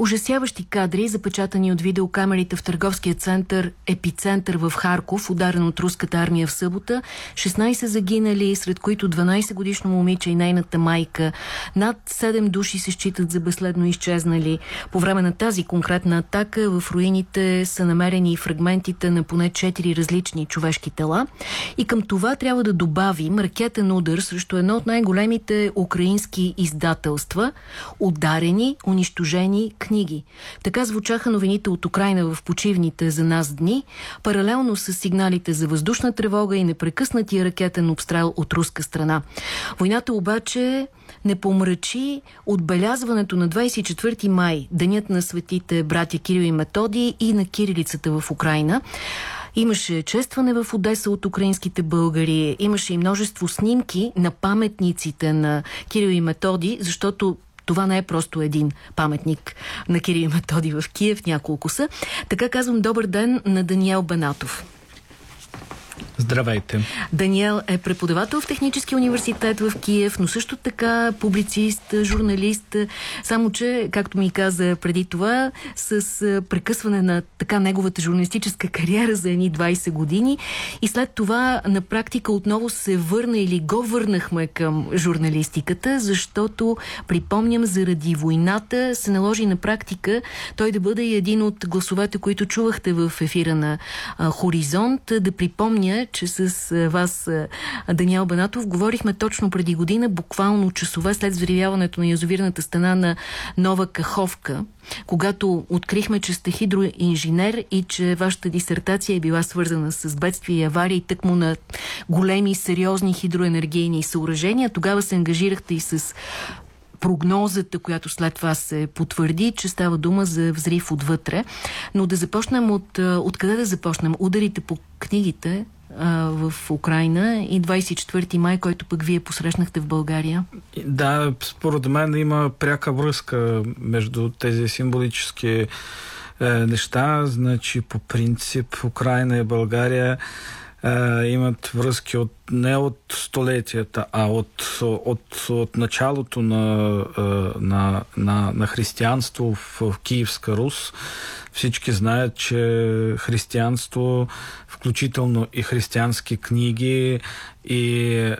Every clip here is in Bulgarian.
Ужасяващи кадри, запечатани от видеокамерите в търговския център Епицентър в Харков, ударен от руската армия в събота. 16 загинали, сред които 12 годишно момиче и нейната майка. Над 7 души се считат за безследно изчезнали. По време на тази конкретна атака в руините са намерени фрагментите на поне 4 различни човешки тела. И към това трябва да добавим ракетен удар срещу едно от най-големите украински издателства, ударени, унищожени книги. Така звучаха новините от Украина в почивните за нас дни, паралелно с сигналите за въздушна тревога и непрекъснатия ракетен обстрел от руска страна. Войната обаче не помрачи отбелязването на 24 май, денят на светите братя Кирил и Методи и на кирилицата в Украина. Имаше честване в Одеса от украинските българи, имаше и множество снимки на паметниците на Кирил и Методи, защото това не е просто един паметник на Кирил Методи в Киев, няколко са. Така казвам добър ден на Даниел Бенатов. Здравейте. Даниел е преподавател в Технически университет в Киев, но също така публицист, журналист, само че, както ми каза преди това, с прекъсване на така неговата журналистическа кариера за едни 20 години и след това на практика отново се върна или го върнахме към журналистиката, защото, припомням, заради войната се наложи на практика той да бъде един от гласовете, които чувахте в ефира на Хоризонт, да припомня, че с вас, Даниел Банатов, говорихме точно преди година, буквално часове след взривяването на язовирната стена на Нова Каховка, когато открихме, че сте хидроинженер и че вашата дисертация е била свързана с бедствия и аварии, тъкмо на големи, сериозни хидроенергийни съоръжения. Тогава се ангажирахте и с прогнозата, която след това се потвърди, че става дума за взрив отвътре. Но да започнем от... Откъде да започнем? Ударите по книгите в Украина и 24 май, който пък вие посрещнахте в България? Да, според мен има пряка връзка между тези символически е, неща. Значи, по принцип, Украина и България е, имат връзки от, не от столетията, а от, от, от началото на, е, на, на, на християнство в, в Киевска Рус. Всички знаят, че християнство, включително и християнски книги и е,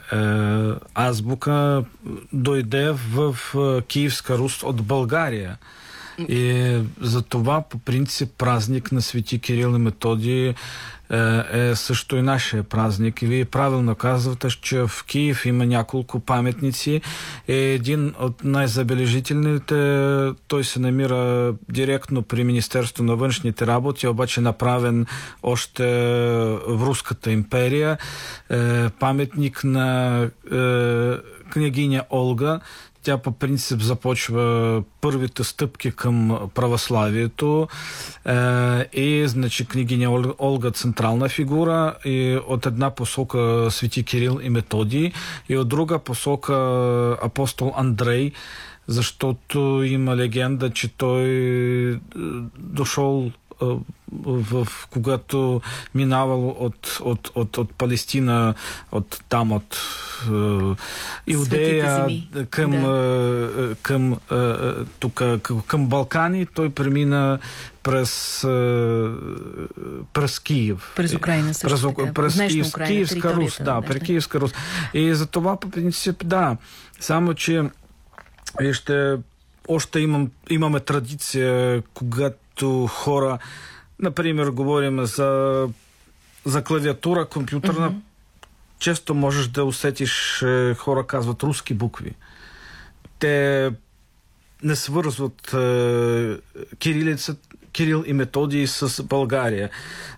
азбука, дойде в, в Киевска Рус от България. И за това по принцип празник на Свети Кирил и Методи е, е също и нашия празник. И вие правилно казвате, че в Киев има няколко паметници. Е един от най-забележителните, той се намира директно при Министерство на външните работи, обаче направен още в Руската империя. Е, паметник на е, княгиня Олга, тя по принцип започва първите стъпки към православието е, и значи княгиня Олга централна фигура и от една посока Свети Кирил и Методи и от друга посока апостол Андрей защото има легенда, че той е, дошъл в, когато минавал от, от, от, от Палестина, от там, от е, Иудея към, да. към, тук, към Балкани, той премина през, през Киев. През Украина също през, през Киев, Украина, Киевска Рус, да, през Киевска Рус. И за това по принцип, да. Само, че ще още имам, имаме традиция, когато хора, например, говорим за, за клавиатура компютърна, mm-hmm. често можеш да усетиш, е, хора казват руски букви. Те не свързват е, кирилицата Кирил и Методий с България.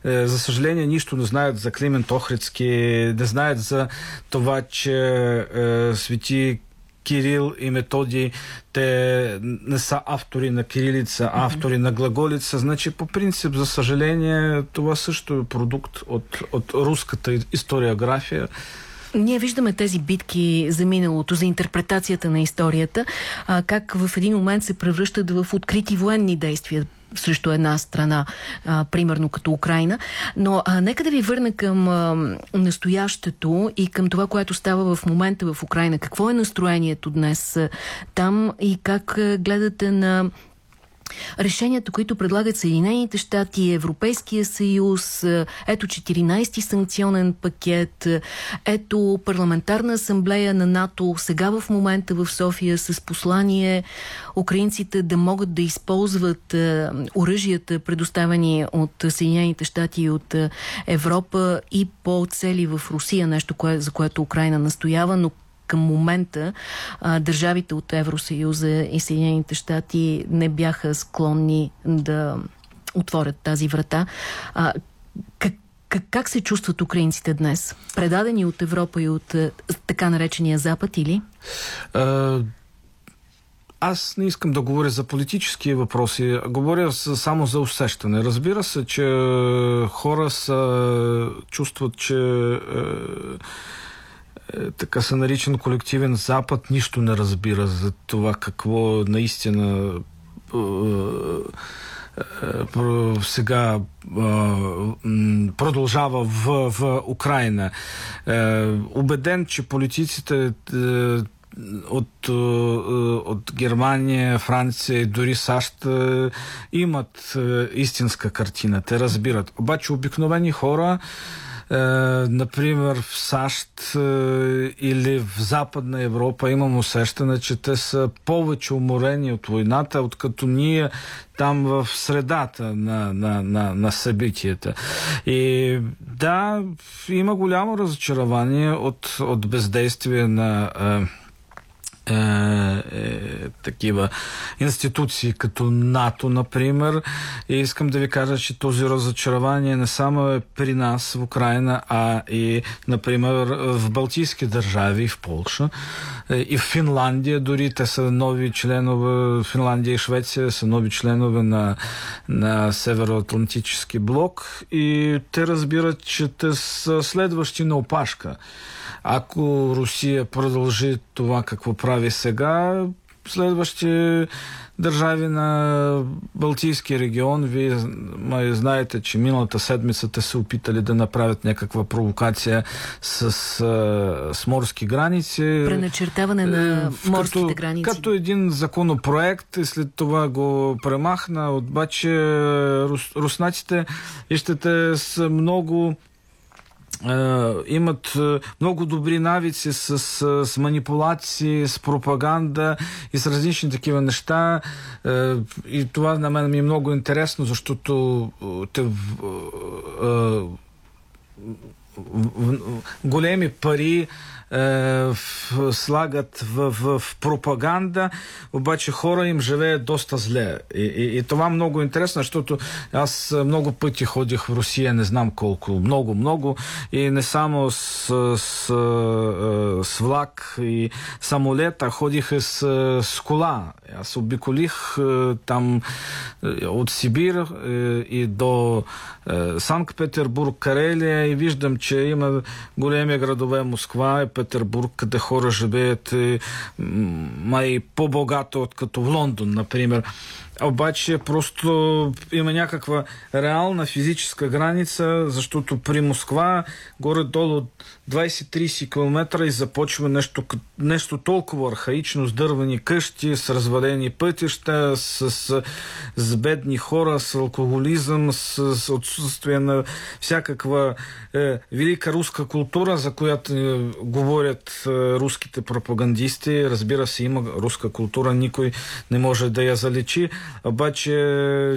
Е, за съжаление, нищо не знаят за Климент Охридски, не знаят за това, че е, свети Кирил и Методи, те не са автори на кирилица, а автори mm-hmm. на глаголица. Значи, по принцип, за съжаление, това също е продукт от, от руската историография. Ние виждаме тези битки за миналото, за интерпретацията на историята, а, как в един момент се превръщат в открити военни действия срещу една страна, а, примерно като Украина. Но а, нека да ви върна към а, настоящето и към това, което става в момента в Украина. Какво е настроението днес а, там и как а, гледате на решенията, които предлагат Съединените щати, Европейския съюз, ето 14-ти санкционен пакет, ето парламентарна асамблея на НАТО, сега в момента в София с послание украинците да могат да използват оръжията, предоставени от Съединените щати и от Европа и по цели в Русия, нещо, за което Украина настоява, но към момента а, държавите от Евросъюза и Съединените щати не бяха склонни да отворят тази врата. А, как, как, се чувстват украинците днес? Предадени от Европа и от така наречения Запад или? Аз не искам да говоря за политически въпроси, говоря само за усещане. Разбира се, че хора са, чувстват, че така се наричан колективен Запад нищо не разбира за това какво наистина е, е, сега продължава в, в Украина. Убеден, че политиците от, от Германия, Франция и дори САЩ имат истинска картина. Те разбират. Обаче обикновени хора е, например, в САЩ е, или в Западна Европа имам усещане, че те са повече уморени от войната, откато ние там в средата на, на, на, на събитията. И да, има голямо разочарование от, от бездействие на е, е, е, такива институции като НАТО, например. И искам да ви кажа, че този разочарование не само е при нас в Украина, а и, например, в Балтийски държави, в Полша е, и в Финландия. Дори те са нови членове, Финландия и Швеция са нови членове на, на Североатлантически блок и те разбират, че те са следващи на опашка. Ако Русия продължи това какво прави сега, следващи държави на Балтийския регион, вие май знаете, че миналата седмица те се опитали да направят някаква провокация с, с морски граници. Преначертаване на е, морските като, граници. Като един законопроект и след това го премахна, обаче рус, руснаците, виждате, са много имат много добри навици с, с, с манипулации, с пропаганда и с различни такива неща. И това на мен ми е много интересно, защото те големи пари е, слагат в, в, в пропаганда, обаче хора им живеят доста зле. И, и, и това много интересно, защото аз много пъти ходих в Русия, не знам колко, много, много, и не само с, с, е, с влак и самолет, а ходих с, с кола. Аз обиколих е, там от Сибир и до Санкт-Петербург, Карелия и виждам, че има големи градове Москва, Петербург, къде хора живеят май по-богато, откато в Лондон, например обаче просто има някаква реална физическа граница, защото при Москва горе-долу 20-30 км и започва нещо, нещо толкова архаично с дървени къщи, с развалени пътища, с, с, с бедни хора, с алкохолизъм, с, с отсутствие на всякаква е, велика руска култура, за която е, говорят е, руските пропагандисти. Разбира се, има руска култура, никой не може да я заличи. Обаче,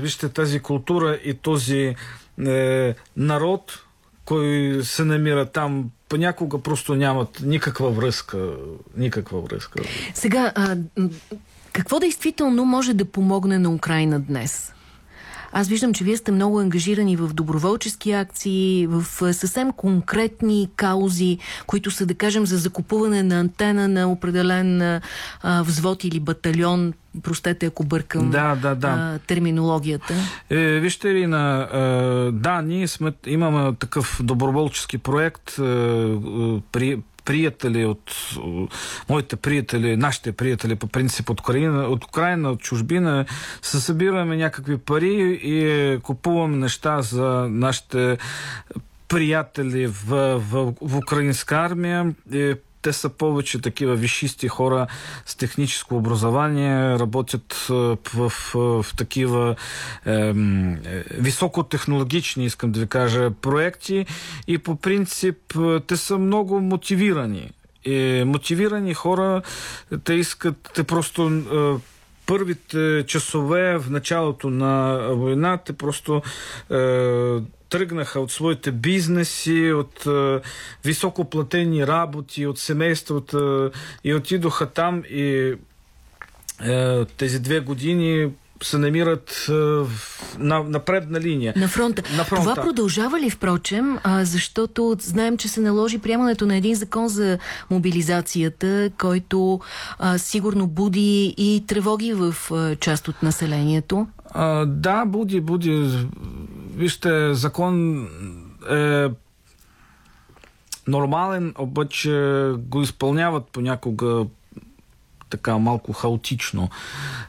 вижте, тази култура и този е, народ, кой се намира там, понякога просто нямат никаква връзка. Никаква връзка. Сега, а, какво действително може да помогне на Украина днес? Аз виждам, че вие сте много ангажирани в доброволчески акции, в съвсем конкретни каузи, които са, да кажем, за закупуване на антена на определен а, взвод или батальон. Простете, ако бъркам да, да, да. А, терминологията. Е, вижте ли, на, а, да, ние сме, имаме такъв доброволчески проект а, при приятели от моите приятели, нашите приятели по принцип от Украина, от Украина, от чужбина, се събираме някакви пари и купуваме неща за нашите приятели в, в, в украинска армия. И те са повече такива висшисти хора с техническо образование, работят в, в, в такива е, високотехнологични, искам да ви кажа, проекти и по принцип те са много мотивирани. И мотивирани хора, те искат, те просто първите часове в началото на война, те просто е, тръгнаха от своите бизнеси, от е, високоплатени работи, от семействата и отидоха там и е, тези две години се намират на, на предна линия. На фронта. на фронта. Това продължава ли, впрочем, а, защото знаем, че се наложи приемането на един закон за мобилизацията, който а, сигурно буди и тревоги в а, част от населението? А, да, буди, буди. Вижте, закон е нормален, обаче го изпълняват понякога така малко хаотично.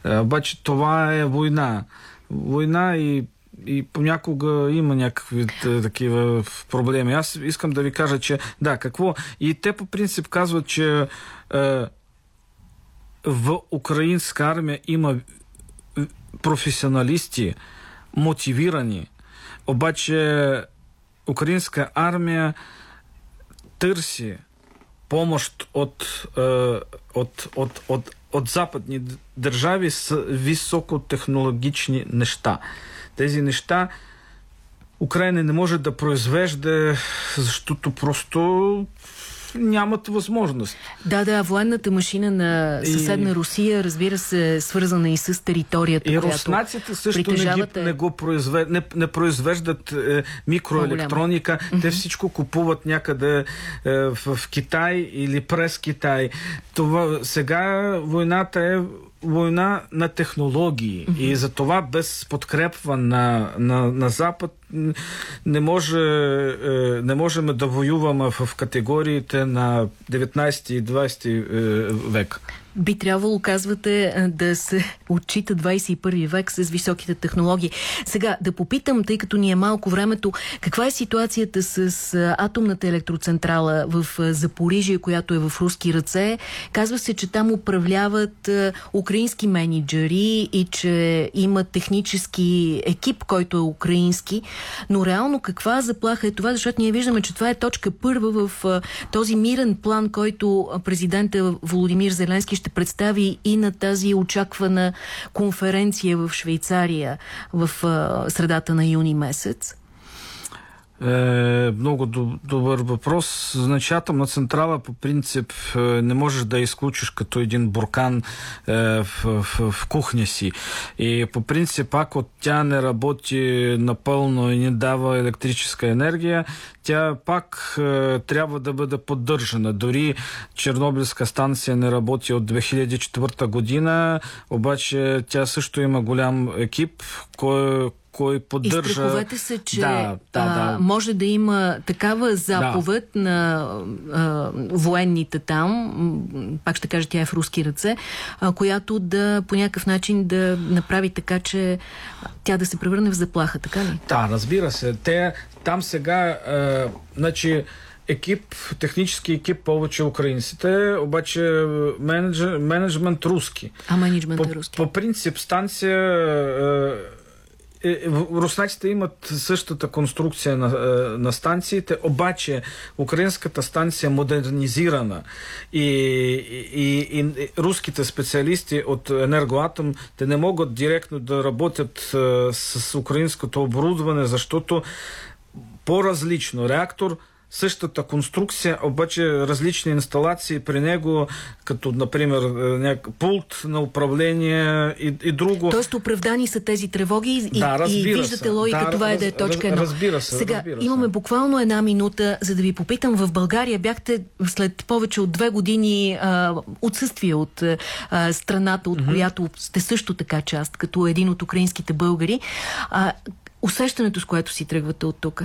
Е, обаче това е война. Война и и понякога има някакви такива проблеми. Аз искам да ви кажа, че да, какво? И те по принцип казват, че е, в украинска армия има професионалисти, мотивирани. Обаче украинска армия търси помощ от, е, от, от, от, от западни държави с високотехнологични неща. Тези неща Украина не може да произвежда, защото просто нямат възможност. Да, да, военната машина на съседна и... Русия, разбира се, е свързана и с територията, И руснаците също не, ги, не, го произвеждат, не, не произвеждат е, микроелектроника. Те всичко купуват някъде е, в, в Китай или през Китай. Това, сега войната е война на технологии mm-hmm. и за това без подкрепва на, на, на Запад не, може, е, не можем да воюваме в категориите на 19 и 20 е, век би трябвало, казвате, да се отчита 21 век с високите технологии. Сега, да попитам, тъй като ни е малко времето, каква е ситуацията с атомната електроцентрала в Запорижие, която е в руски ръце? Казва се, че там управляват украински менеджери и че има технически екип, който е украински. Но реално каква заплаха е това? Защото ние виждаме, че това е точка първа в този мирен план, който президента Володимир Зеленски ще представи и на тази очаквана конференция в Швейцария в средата на юни месец? Е, много добър въпрос. Значи атомна централа по принцип е, не можеш да изключиш като един буркан е, в, в, в кухня си. И по принцип, ако тя не работи напълно и не дава електрическа енергия, тя пак е, трябва да бъде поддържана. Дори Чернобилска станция не работи от 2004 година, обаче тя също има голям екип, кой, кой поддържа... И страховете се, че да, да, да. може да има такава заповед да. на а, военните там, пак ще кажа, тя е в руски ръце, а, която да по някакъв начин да направи така, че тя да се превърне в заплаха, така ли? Да, разбира се. Те там сега, а, значи, екип, технически екип повече украинците, обаче менеджер, менеджмент руски. А менеджмент е руски. По принцип станция е, е, руснаците имат същата конструкция на, е, на станциите, обаче украинската станция е модернизирана и, и, и, и руските специалисти от Енергоатом те не могат директно да работят с украинското оборудване, защото по-различно. Реактор същата конструкция, обаче различни инсталации при него, като, например, е, пулт на управление и, и друго. Тоест оправдани са тези тревоги и, да, и виждате се. логика, да, това раз, е да е точка едно. Разбира се. Сега, разбира имаме се. буквално една минута, за да ви попитам. В България бяхте след повече от две години а, отсъствие от а, страната, от mm -hmm. която сте също така част, като един от украинските българи. А, усещането, с което си тръгвате от тук?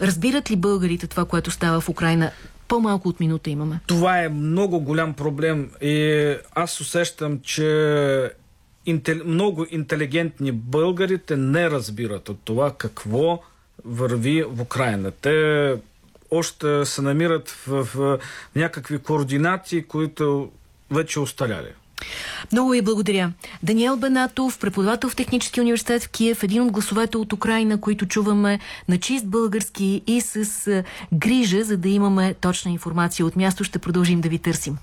Разбират ли българите това, което става в Украина? По-малко от минута имаме. Това е много голям проблем и аз усещам, че интел... много интелигентни българите не разбират от това какво върви в Украина. Те още се намират в, в някакви координати, които вече усталяли. Много ви благодаря. Даниел Бенатов, преподавател в Технически университет в Киев, един от гласовете от Украина, които чуваме на чист български и с грижа, за да имаме точна информация от място. Ще продължим да ви търсим.